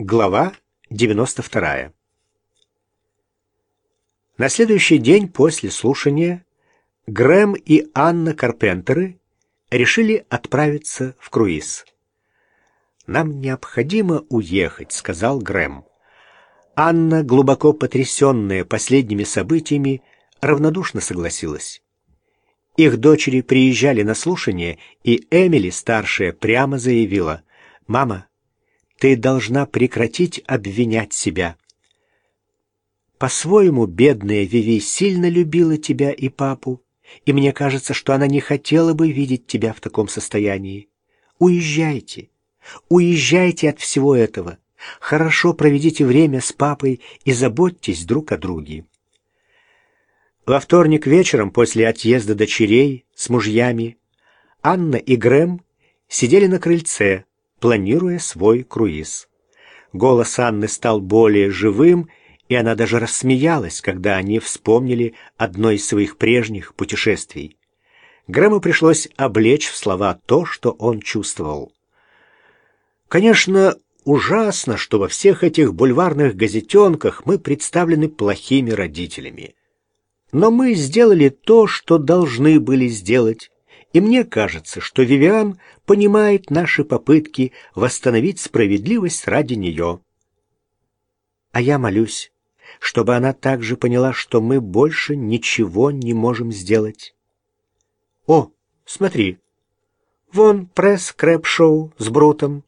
Глава 92. На следующий день после слушания Грэм и Анна Карпентеры решили отправиться в круиз. «Нам необходимо уехать», — сказал Грэм. Анна, глубоко потрясенная последними событиями, равнодушно согласилась. Их дочери приезжали на слушание, и Эмили, старшая, прямо заявила, «Мама, ты должна прекратить обвинять себя. По-своему, бедная Виви сильно любила тебя и папу, и мне кажется, что она не хотела бы видеть тебя в таком состоянии. Уезжайте, уезжайте от всего этого. Хорошо проведите время с папой и заботьтесь друг о друге. Во вторник вечером после отъезда дочерей с мужьями Анна и Грэм сидели на крыльце, планируя свой круиз. Голос Анны стал более живым, и она даже рассмеялась, когда они вспомнили одно из своих прежних путешествий. Грэму пришлось облечь в слова то, что он чувствовал. Конечно, ужасно, что во всех этих бульварных газетенках мы представлены плохими родителями. Но мы сделали то, что должны были сделать, и мне кажется, что Вивиан понимает наши попытки восстановить справедливость ради нее. А я молюсь, чтобы она также поняла, что мы больше ничего не можем сделать. О, смотри, вон пресс-крэп-шоу с Брутом.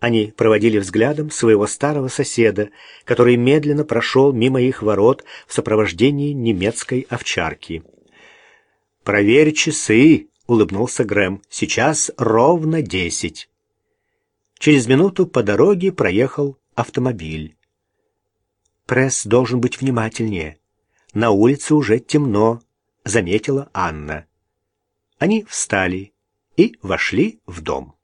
Они проводили взглядом своего старого соседа, который медленно прошел мимо их ворот в сопровождении немецкой овчарки. «Проверь часы», — улыбнулся Грэм. «Сейчас ровно десять». Через минуту по дороге проехал автомобиль. «Пресс должен быть внимательнее. На улице уже темно», — заметила Анна. Они встали и вошли в дом.